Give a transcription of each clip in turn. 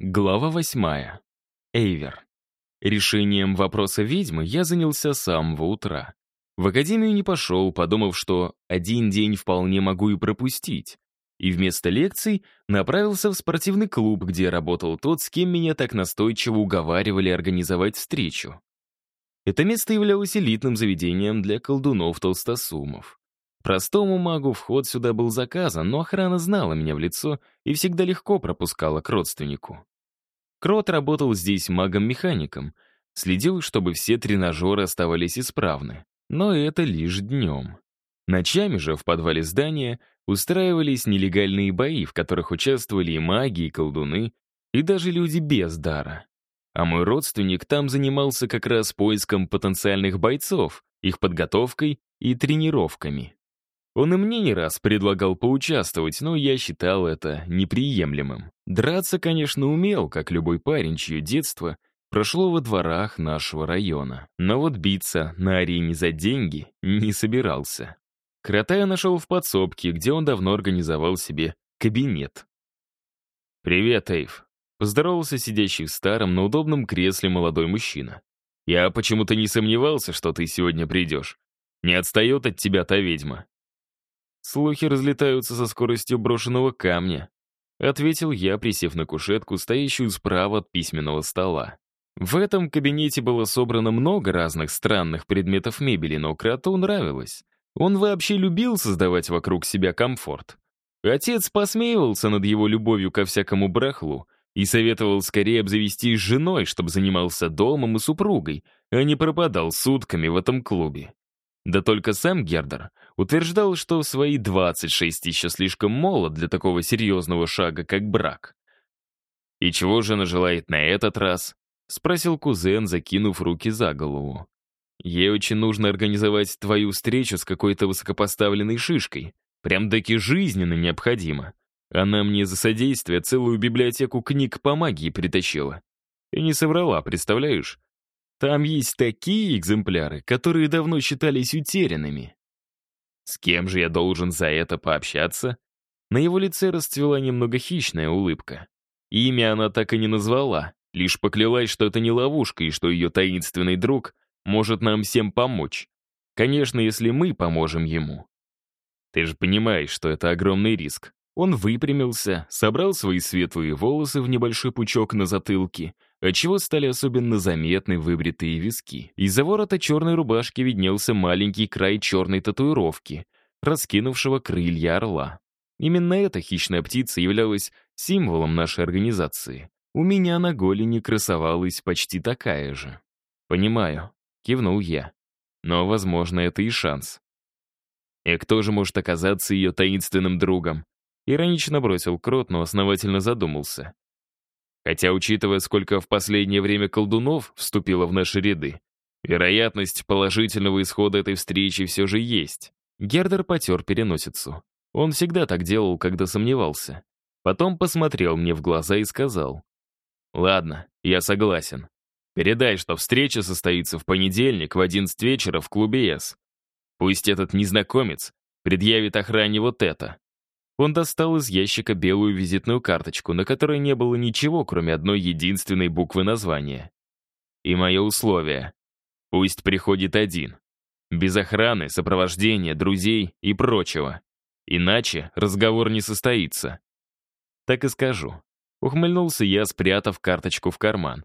Глава восьмая. Эйвер. Решением вопроса ведьмы я занялся с самого утра. В академию не пошел, подумав, что один день вполне могу и пропустить. И вместо лекций направился в спортивный клуб, где работал тот, с кем меня так настойчиво уговаривали организовать встречу. Это место являлось элитным заведением для колдунов-толстосумов. Простому магу вход сюда был заказан, но охрана знала меня в лицо и всегда легко пропускала к родственнику. Крот работал здесь магом-механиком, следил, чтобы все тренажеры оставались исправны. Но это лишь днем. Ночами же в подвале здания устраивались нелегальные бои, в которых участвовали и маги, и колдуны, и даже люди без дара. А мой родственник там занимался как раз поиском потенциальных бойцов, их подготовкой и тренировками. Он и мне не раз предлагал поучаствовать, но я считал это неприемлемым. Драться, конечно, умел, как любой парень, чье детство прошло во дворах нашего района. Но вот биться на арене за деньги не собирался. Крота я нашел в подсобке, где он давно организовал себе кабинет. «Привет, Эйв», — поздоровался сидящий в старом, но удобном кресле молодой мужчина. «Я почему-то не сомневался, что ты сегодня придешь. Не отстает от тебя та ведьма. Слухи разлетаются со скоростью брошенного камня. Ответил я, присев на кушетку, стоящую справа от письменного стола. В этом кабинете было собрано много разных странных предметов мебели, но Крату нравилось. Он вообще любил создавать вокруг себя комфорт. Отец посмеивался над его любовью ко всякому брахлу и советовал скорее обзавестись женой, чтобы занимался домом и супругой, а не пропадал сутками в этом клубе. Да только сам Гердер утверждал, что в свои 26 еще слишком молод для такого серьезного шага, как брак. «И чего же она желает на этот раз?» — спросил кузен, закинув руки за голову. «Ей очень нужно организовать твою встречу с какой-то высокопоставленной шишкой. Прям-таки жизненно необходимо. Она мне за содействие целую библиотеку книг по магии притащила. И не соврала, представляешь? Там есть такие экземпляры, которые давно считались утерянными. С кем же я должен за это пообщаться? На его лице расцвела немного хищная улыбка. Имя она так и не назвала, лишь поклялась, что это не ловушка и что ее таинственный друг может нам всем помочь. Конечно, если мы поможем ему. Ты же понимаешь, что это огромный риск. Он выпрямился, собрал свои светлые волосы в небольшой пучок на затылке — отчего стали особенно заметны выбритые виски. Из-за ворота черной рубашки виднелся маленький край черной татуировки, раскинувшего крылья орла. Именно эта хищная птица являлась символом нашей организации. У меня на голени красовалась почти такая же. «Понимаю», — кивнул я. «Но, возможно, это и шанс». «И кто же может оказаться ее таинственным другом?» Иронично бросил Крот, но основательно задумался. Хотя, учитывая, сколько в последнее время колдунов вступило в наши ряды, вероятность положительного исхода этой встречи все же есть. Гердер потер переносицу. Он всегда так делал, когда сомневался. Потом посмотрел мне в глаза и сказал. «Ладно, я согласен. Передай, что встреча состоится в понедельник в 11 вечера в клубе С. Пусть этот незнакомец предъявит охране вот это. Он достал из ящика белую визитную карточку, на которой не было ничего, кроме одной единственной буквы названия. И мое условие. Пусть приходит один. Без охраны, сопровождения, друзей и прочего. Иначе разговор не состоится. Так и скажу. Ухмыльнулся я, спрятав карточку в карман.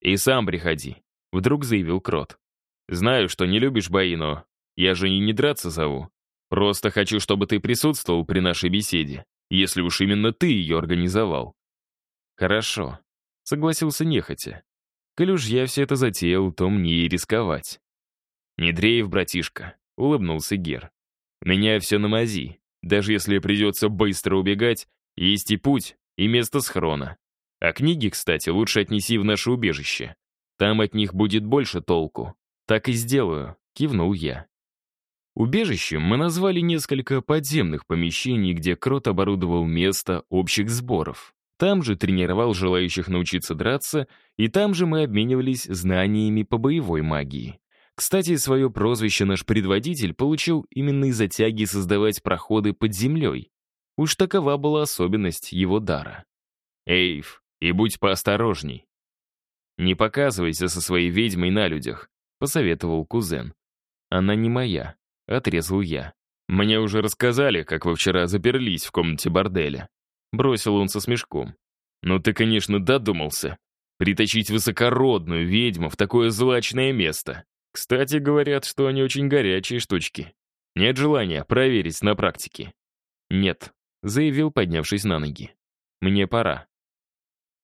«И сам приходи», — вдруг заявил Крот. «Знаю, что не любишь бои, но я же и не драться зову. Просто хочу, чтобы ты присутствовал при нашей беседе, если уж именно ты ее организовал». «Хорошо», — согласился нехотя. «Коль уж я все это затеял, то мне и рисковать». «Не дрейф, братишка», — улыбнулся Гер. «Меня все на мази. Даже если придется быстро убегать, есть и путь, и место схрона. А книги, кстати, лучше отнеси в наше убежище. Там от них будет больше толку. Так и сделаю», — кивнул я. Убежищем мы назвали несколько подземных помещений, где Крот оборудовал место общих сборов. Там же тренировал желающих научиться драться, и там же мы обменивались знаниями по боевой магии. Кстати, свое прозвище наш предводитель получил именно из-за тяги создавать проходы под землей. Уж такова была особенность его дара. «Эйв, И будь поосторожней. «Не показывайся со своей ведьмой на людях», — посоветовал кузен. «Она не моя», — отрезал я. «Мне уже рассказали, как вы вчера заперлись в комнате борделя». Бросил он со смешком. «Ну ты, конечно, додумался. Притащить высокородную ведьму в такое злачное место. Кстати, говорят, что они очень горячие штучки. Нет желания проверить на практике?» «Нет», — заявил, поднявшись на ноги. «Мне пора».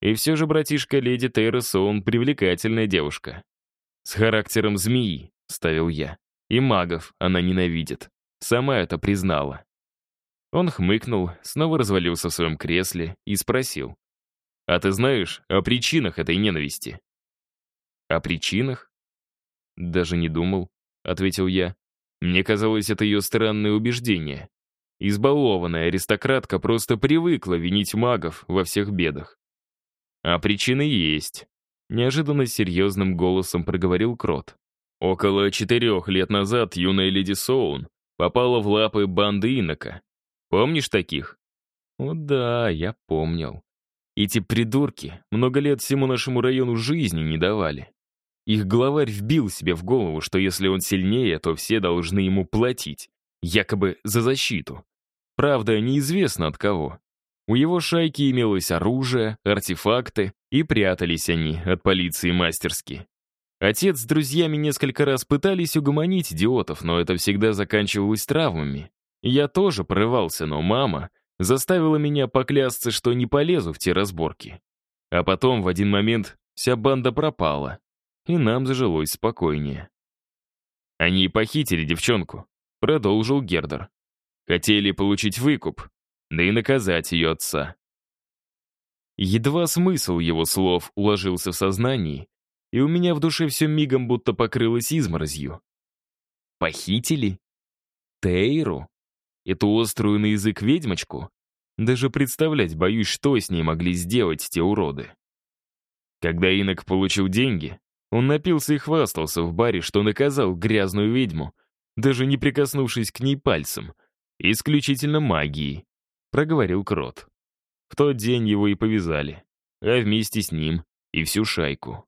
И все же братишка леди Тейра Соун привлекательная девушка. С характером змеи, ставил я. И магов она ненавидит. Сама это признала. Он хмыкнул, снова развалился в своем кресле и спросил. «А ты знаешь о причинах этой ненависти?» «О причинах?» «Даже не думал», — ответил я. «Мне казалось, это ее странное убеждение. Избалованная аристократка просто привыкла винить магов во всех бедах. А причины есть. Неожиданно серьезным голосом проговорил Крот. Около четырех лет назад юная леди Соун попала в лапы банды инока. Помнишь таких? О да, я помнил. Эти придурки много лет всему нашему району жизни не давали. Их главарь вбил себе в голову, что если он сильнее, то все должны ему платить, якобы за защиту. Правда, неизвестно от кого. У его шайки имелось оружие, артефакты, и прятались они от полиции мастерски. Отец с друзьями несколько раз пытались угомонить идиотов, но это всегда заканчивалось травмами. Я тоже прорывался, но мама заставила меня поклясться, что не полезу в те разборки. А потом в один момент вся банда пропала, и нам зажилось спокойнее. «Они похитили девчонку», — продолжил Гердер. «Хотели получить выкуп, да и наказать ее отца. Едва смысл его слов уложился в сознании, и у меня в душе все мигом будто покрылось изморозью. Похитили? Тейру? Эту острую на язык ведьмочку? Даже представлять боюсь, что с ней могли сделать те уроды. Когда инок получил деньги, он напился и хвастался в баре, что наказал грязную ведьму, даже не прикоснувшись к ней пальцем, исключительно магией проговорил Крот. В тот день его и повязали, а вместе с ним и всю шайку.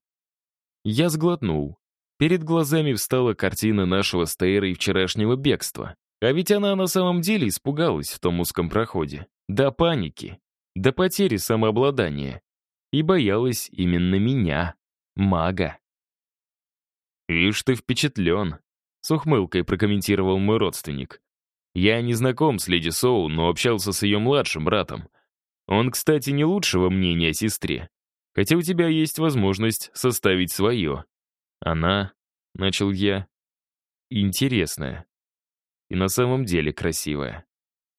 Я сглотнул. Перед глазами встала картина нашего с Тейрой вчерашнего бегства. А ведь она на самом деле испугалась в том узком проходе. До паники, до потери самообладания. И боялась именно меня, мага. «Вишь, ты впечатлен», — с ухмылкой прокомментировал мой родственник. Я не знаком с леди Соу, но общался с ее младшим братом. Он, кстати, не лучшего мнения о сестре. Хотя у тебя есть возможность составить свое. Она, — начал я, — интересная. И на самом деле красивая.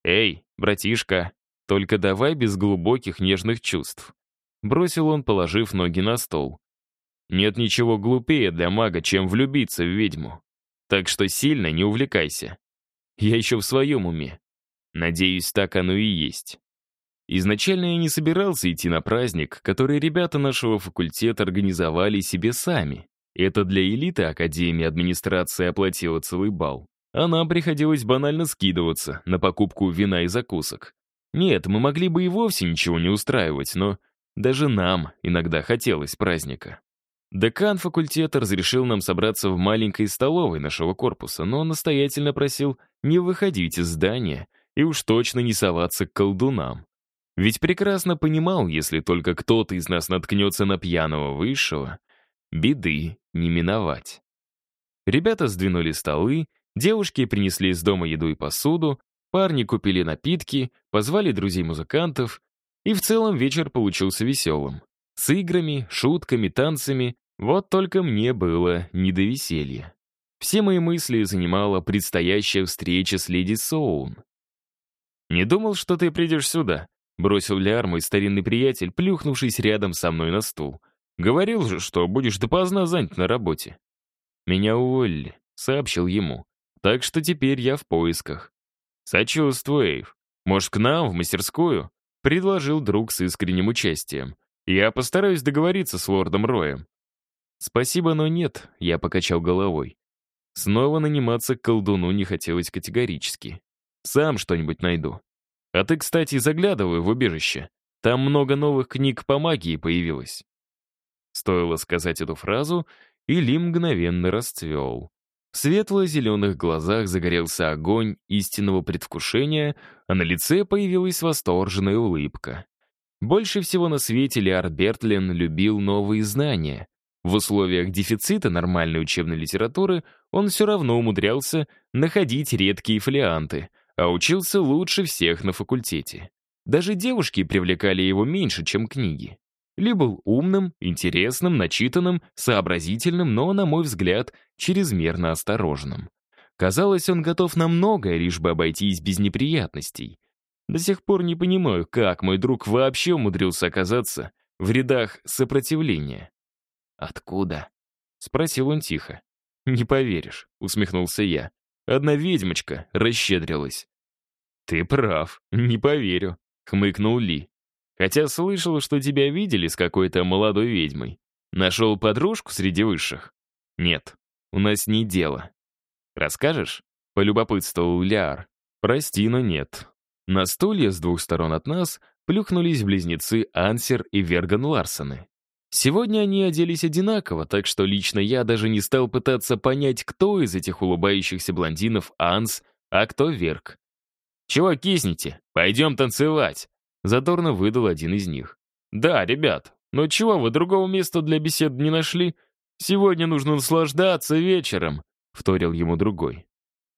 Эй, братишка, только давай без глубоких нежных чувств. Бросил он, положив ноги на стол. Нет ничего глупее для мага, чем влюбиться в ведьму. Так что сильно не увлекайся. Я еще в своем уме. Надеюсь, так оно и есть. Изначально я не собирался идти на праздник, который ребята нашего факультета организовали себе сами. Это для элиты Академии администрация оплатила целый бал. А нам приходилось банально скидываться на покупку вина и закусок. Нет, мы могли бы и вовсе ничего не устраивать, но даже нам иногда хотелось праздника. Декан факультета разрешил нам собраться в маленькой столовой нашего корпуса, но настоятельно просил не выходить из здания и уж точно не соваться к колдунам. Ведь прекрасно понимал, если только кто-то из нас наткнется на пьяного высшего, беды не миновать. Ребята сдвинули столы, девушки принесли из дома еду и посуду, парни купили напитки, позвали друзей-музыкантов, и в целом вечер получился веселым. С играми, шутками, танцами. Вот только мне было не до веселья. Все мои мысли занимала предстоящая встреча с леди Соун. «Не думал, что ты придешь сюда», — бросил Ляр, мой старинный приятель, плюхнувшись рядом со мной на стул. «Говорил же, что будешь допоздна занят на работе». «Меня уволили», — сообщил ему. «Так что теперь я в поисках». «Сочувствую, Эйв. Может, к нам, в мастерскую?» — предложил друг с искренним участием. Я постараюсь договориться с лордом Роем». «Спасибо, но нет», — я покачал головой. Снова наниматься к колдуну не хотелось категорически. «Сам что-нибудь найду. А ты, кстати, заглядывай в убежище. Там много новых книг по магии появилось». Стоило сказать эту фразу, и Ли мгновенно расцвел. В светло-зеленых глазах загорелся огонь истинного предвкушения, а на лице появилась восторженная улыбка. Больше всего на свете Лиар Бертлин любил новые знания. В условиях дефицита нормальной учебной литературы он все равно умудрялся находить редкие фолианты, а учился лучше всех на факультете. Даже девушки привлекали его меньше, чем книги. Ли был умным, интересным, начитанным, сообразительным, но, на мой взгляд, чрезмерно осторожным. Казалось, он готов на многое, лишь бы обойтись без неприятностей. До сих пор не понимаю, как мой друг вообще умудрился оказаться в рядах сопротивления. «Откуда?» — спросил он тихо. «Не поверишь», — усмехнулся я. «Одна ведьмочка расщедрилась». «Ты прав, не поверю», — хмыкнул Ли. «Хотя слышал, что тебя видели с какой-то молодой ведьмой. Нашел подружку среди высших?» «Нет, у нас не дело». «Расскажешь?» — полюбопытствовал Ляр. «Прости, но нет. На стулья с двух сторон от нас плюхнулись близнецы Ансер и Верган Ларсоны. Сегодня они оделись одинаково, так что лично я даже не стал пытаться понять, кто из этих улыбающихся блондинов Анс, а кто Верг. «Чего киснете? Пойдем танцевать!» Задорно выдал один из них. «Да, ребят, но чего вы другого места для бесед не нашли? Сегодня нужно наслаждаться вечером», — вторил ему другой.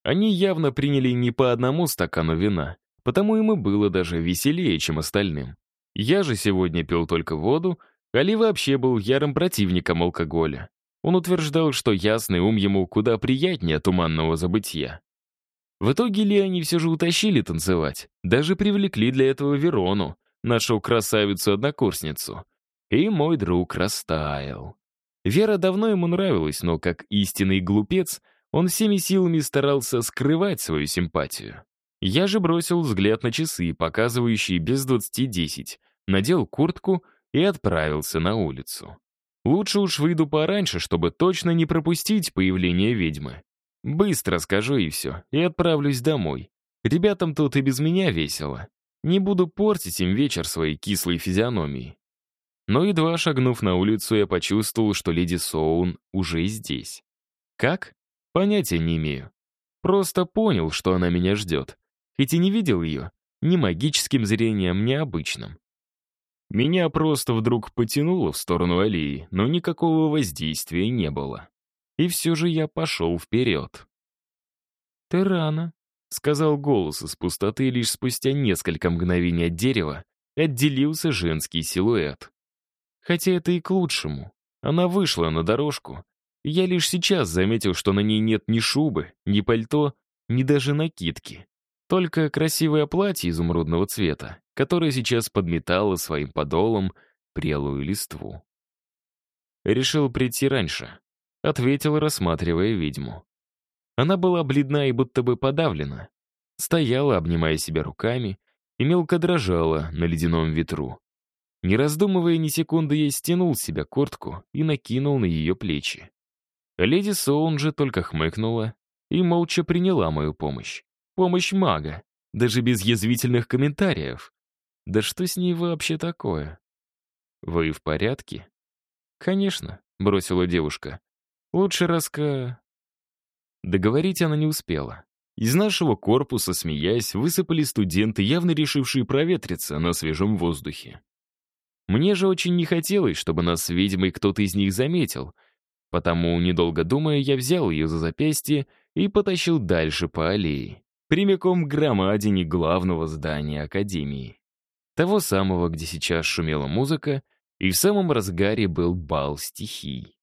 Они явно приняли не по одному стакану вина. Потому им и было даже веселее, чем остальным. Я же сегодня пил только воду, Али вообще был ярым противником алкоголя. Он утверждал, что ясный ум ему куда приятнее туманного забытия. В итоге Ли они все же утащили танцевать, даже привлекли для этого Верону, нашу красавицу-однокурсницу. И мой друг растаял. Вера давно ему нравилась, но как истинный глупец, он всеми силами старался скрывать свою симпатию. Я же бросил взгляд на часы, показывающие без двадцати десять, надел куртку и отправился на улицу. Лучше уж выйду пораньше, чтобы точно не пропустить появление ведьмы. Быстро скажу и все, и отправлюсь домой. Ребятам тут и без меня весело. Не буду портить им вечер своей кислой физиономией. Но едва шагнув на улицу, я почувствовал, что леди Соун уже здесь. Как? Понятия не имею. Просто понял, что она меня ждет хоть и не видел ее ни магическим зрением, ни обычным. Меня просто вдруг потянуло в сторону аллеи, но никакого воздействия не было. И все же я пошел вперед. «Ты рано», — сказал голос из пустоты, лишь спустя несколько мгновений от дерева отделился женский силуэт. Хотя это и к лучшему. Она вышла на дорожку, я лишь сейчас заметил, что на ней нет ни шубы, ни пальто, ни даже накидки. Только красивое платье изумрудного цвета, которое сейчас подметало своим подолом прелую листву. Решил прийти раньше, ответил, рассматривая ведьму. Она была бледна и будто бы подавлена. Стояла, обнимая себя руками, и мелко дрожала на ледяном ветру. Не раздумывая ни секунды, я стянул с себя куртку и накинул на ее плечи. Леди Соун же только хмыкнула и молча приняла мою помощь. Помощь мага, даже без язвительных комментариев. Да что с ней вообще такое? Вы в порядке? Конечно, бросила девушка. Лучше раска... Договорить она не успела. Из нашего корпуса, смеясь, высыпали студенты, явно решившие проветриться на свежем воздухе. Мне же очень не хотелось, чтобы нас с ведьмой кто-то из них заметил, потому, недолго думая, я взял ее за запястье и потащил дальше по аллее прямиком к громадине главного здания Академии. Того самого, где сейчас шумела музыка, и в самом разгаре был бал стихий.